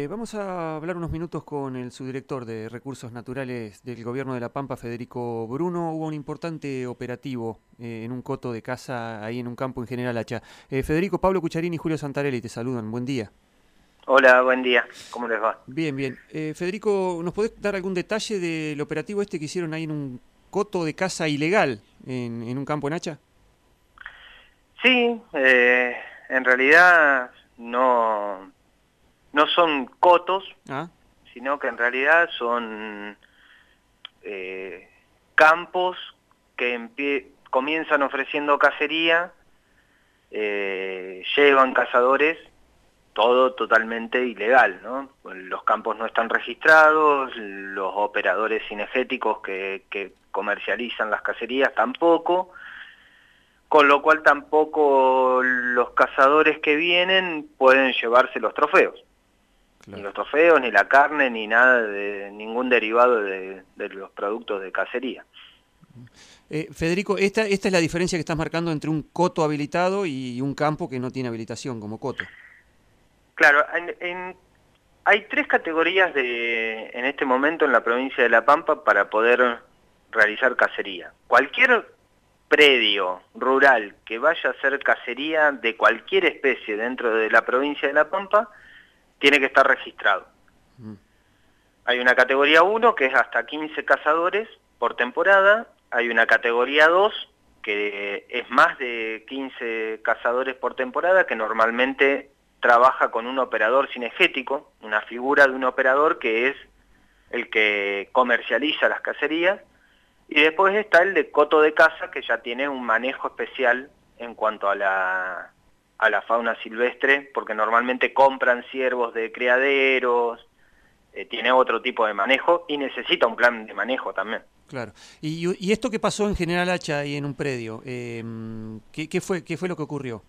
Eh, vamos a hablar unos minutos con el subdirector de Recursos Naturales del Gobierno de La Pampa, Federico Bruno. Hubo un importante operativo eh, en un coto de casa ahí en un campo en General Hacha. Eh, Federico, Pablo Cucharini y Julio Santarelli te saludan. Buen día. Hola, buen día. ¿Cómo les va? Bien, bien. Federico, ¿nos podés dar algún detalle del operativo este que hicieron ahí en un coto de casa ilegal en, en un campo en Hacha? Sí, en realidad no no son cotos, ah. sino que en realidad son eh, campos que comienzan ofreciendo cacería, eh, llevan cazadores, todo totalmente ilegal, ¿no? Los campos no están registrados, los operadores cinegéticos que, que comercializan las cacerías tampoco, con lo cual tampoco los cazadores que vienen pueden llevarse los trofeos. Ni los trofeos, ni la carne, ni nada de ningún derivado de, los productos de cacería. Eh, Federico, esta, esta es la diferencia que estás marcando entre un coto habilitado y un campo que no tiene habilitación como coto. Claro, hay tres categorías de, en este momento en la provincia de La Pampa para poder realizar cacería. Cualquier predio rural que vaya a hacer cacería de cualquier especie dentro de la provincia de La Pampa tiene que estar registrado. Mm. Hay una categoría 1 que es hasta 15 cazadores por temporada, hay una categoría 2 que es más de 15 cazadores por temporada que normalmente trabaja con un operador cinegético, una figura de un operador que es el que comercializa las cacerías, y después está el de coto de caza que ya tiene un manejo especial en cuanto a la, a la fauna silvestre, porque normalmente compran ciervos de criaderos, eh, tiene otro tipo de manejo y necesita un plan de manejo también. Claro. ¿Y, esto que pasó en General Hacha y en un predio? Eh, ¿qué, fue, ¿Qué fue lo que ocurrió?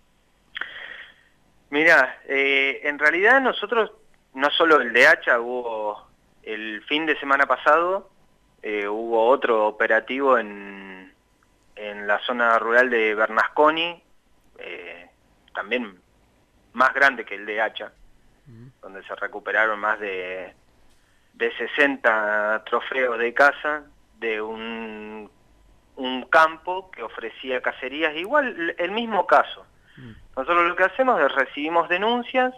Mira, eh, en realidad nosotros, no solo el de Hacha, hubo el fin de semana pasado, hubo otro operativo en, en la zona rural de Bernasconi, también más grande que el de Hacha, donde se recuperaron más de, de 60 trofeos de caza de un, un campo que ofrecía cacerías, igual el mismo caso. Nosotros lo que hacemos es recibimos denuncias,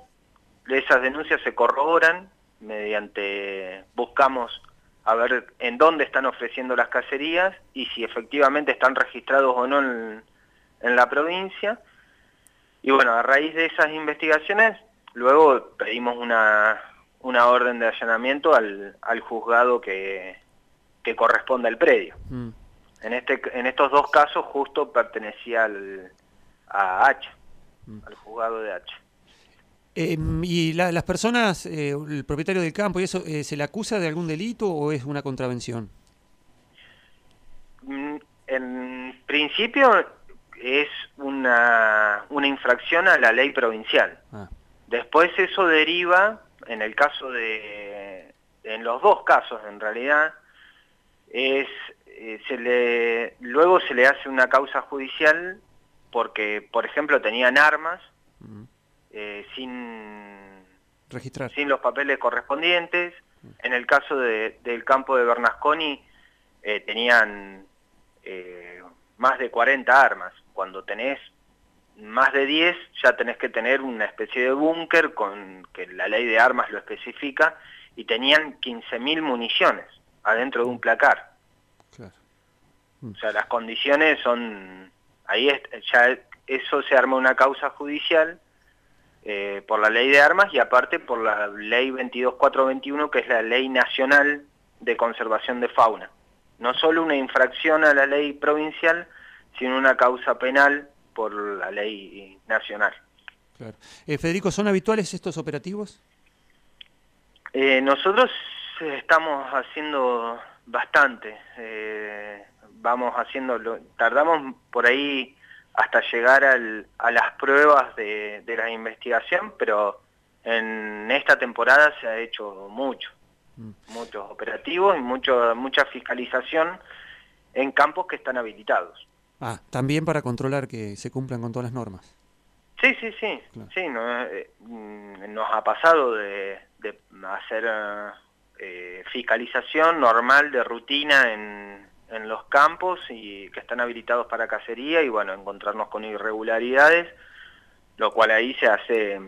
esas denuncias se corroboran mediante, buscamos a ver en dónde están ofreciendo las cacerías y si efectivamente están registrados o no en, en la provincia, y bueno, a raíz de esas investigaciones, luego pedimos una, una orden de allanamiento al, al juzgado que, que corresponde al predio. Mm. En, este, en estos dos casos justo pertenecía al, a H, mm. al juzgado de H. Em, ¿Y las personas, eh, el propietario del campo y eso, eh, se le acusa de algún delito o es una contravención? Mm, en principio es una, una infracción a la ley provincial. Ah. Después eso deriva, en el caso de, en los dos casos en realidad, es, eh, se le, luego se le hace una causa judicial porque, por ejemplo, tenían armas eh, sin, Registrar. sin los papeles correspondientes. En el caso de, del campo de Bernasconi eh, tenían más de 40 armas cuando tenés más de 10 ya tenés que tener una especie de búnker con que la ley de armas lo especifica y tenían 15.000 municiones adentro de un placar. O sea, las condiciones son... Ahí ya eso se arma una causa judicial eh, por la ley de armas y aparte por la ley 22421 que es la ley nacional de conservación de fauna. No solo una infracción a la ley provincial, sino una causa penal por la ley nacional. Claro. Eh, Federico, ¿son habituales estos operativos? Eh, nosotros estamos haciendo bastante, eh, vamos haciendo, tardamos por ahí hasta llegar al, a las pruebas de, de, la investigación, pero en esta temporada se ha hecho mucho, mm. muchos operativos y mucho, mucha fiscalización en campos que están habilitados. Ah, también para controlar que se cumplan con todas las normas. Sí, sí, sí. sí no, eh, mm, nos ha pasado de, hacer eh, fiscalización normal de rutina en, en los campos y que están habilitados para cacería y bueno, encontrarnos con irregularidades, lo cual ahí se hace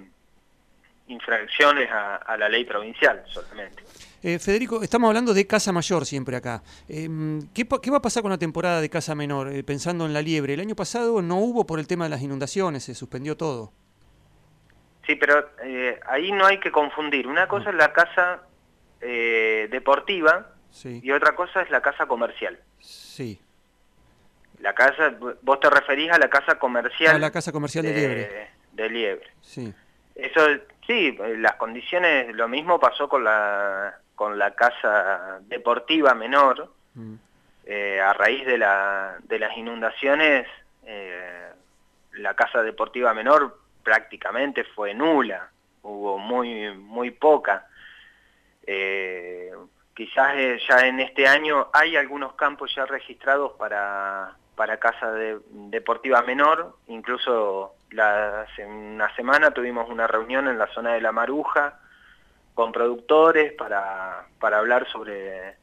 infracciones a, la ley provincial solamente. Eh, Federico, estamos hablando de Casa Mayor siempre acá. Em, ¿qué, va a pasar con la temporada de Casa Menor, eh, pensando en la liebre? El año pasado no hubo por el tema de las inundaciones, se suspendió todo. Sí, pero eh, ahí no hay que confundir. Una cosa es la casa deportiva y otra cosa es la casa comercial. Sí. La casa, vos te referís a la casa comercial. A la casa comercial de, Liebre. De Liebre. Sí. Eso Sí, las condiciones, lo mismo pasó con la, con la casa deportiva menor, mm. eh, a raíz de, la, de las inundaciones, eh, la casa deportiva menor prácticamente fue nula, hubo muy, muy poca. Eh, quizás ya en este año hay algunos campos ya registrados para, para casa deportiva menor, incluso hace una semana tuvimos una reunión en la zona de La Maruja con productores para, para hablar sobre,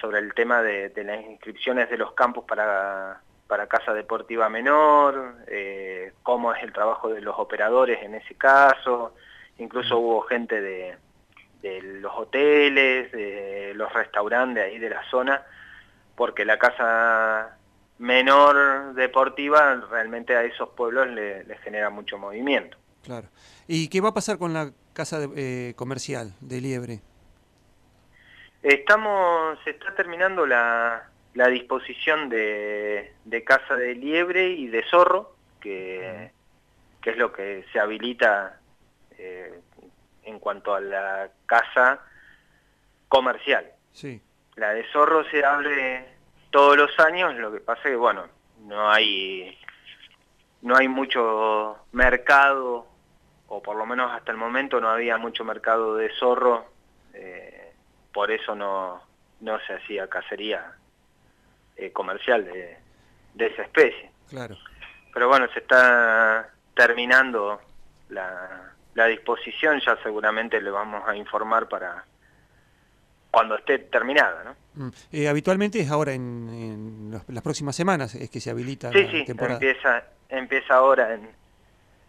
sobre el tema de, las inscripciones de los campos para, para casa deportiva menor, eh, cómo es el trabajo de los operadores en ese caso, incluso hubo gente de, de los hoteles, de los restaurantes ahí de la zona, porque la casa menor deportiva, realmente a esos pueblos les le genera mucho movimiento. Claro. ¿Y qué va a pasar con la casa eh, comercial de Liebre? Estamos, se está terminando la, la disposición de, de, casa de liebre y de zorro, que, que es lo que se habilita eh, en cuanto a la casa comercial. Sí. La de zorro se abre todos los años, lo que pasa es que, bueno, no hay, no hay mucho mercado, o por lo menos hasta el momento no había mucho mercado de zorro, eh, por eso no, no se hacía cacería eh, comercial de, de esa especie. Claro. Pero bueno, se está terminando la, la disposición, ya seguramente le vamos a informar para cuando esté terminada. ¿no? Mm. Eh, habitualmente es ahora en, las próximas semanas es que se habilita sí, la sí, Empieza, empieza ahora en,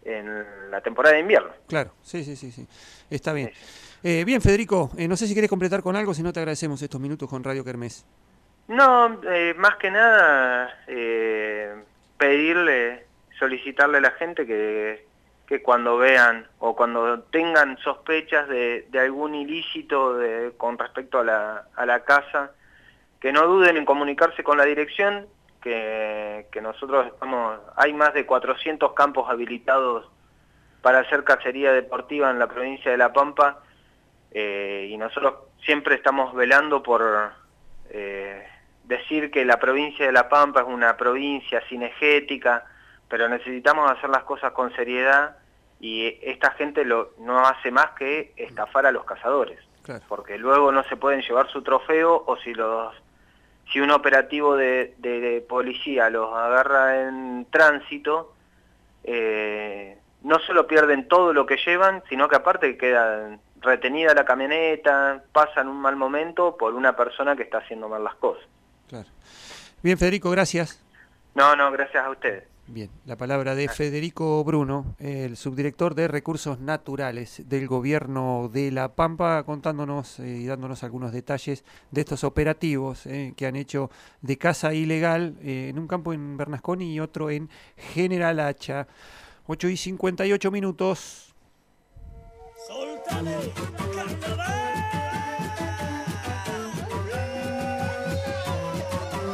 en, la temporada de invierno. Claro, sí, sí, sí, sí. Está bien. Eh, bien, Federico, eh, no sé si quieres completar con algo, si no te agradecemos estos minutos con Radio Kermés. No, más que nada pedirle, solicitarle a la gente que que cuando vean o cuando tengan sospechas de, algún ilícito con respecto a la, a la casa, que no duden en comunicarse con la dirección, que, nosotros estamos, hay más de 400 campos habilitados para hacer cacería deportiva en la provincia de La Pampa, eh, y nosotros siempre estamos velando por eh, decir que la provincia de La Pampa es una provincia cinegética, pero necesitamos hacer las cosas con seriedad y esta gente lo, no hace más que estafar a los cazadores, porque luego no se pueden llevar su trofeo o si los si un operativo de, policía los agarra en tránsito, eh, no solo pierden todo lo que llevan, sino que aparte queda retenida la camioneta, pasan un mal momento por una persona que está haciendo mal las cosas. Claro. Bien, Federico, gracias. No, no, gracias a ustedes. Bien, la palabra de Federico Bruno, el subdirector de Recursos Naturales del Gobierno de La Pampa, contándonos eh, y dándonos algunos detalles de estos operativos eh, que han hecho de casa ilegal eh, en un campo en Bernasconi y otro en General Hacha. 8 y 58 minutos. Soltame,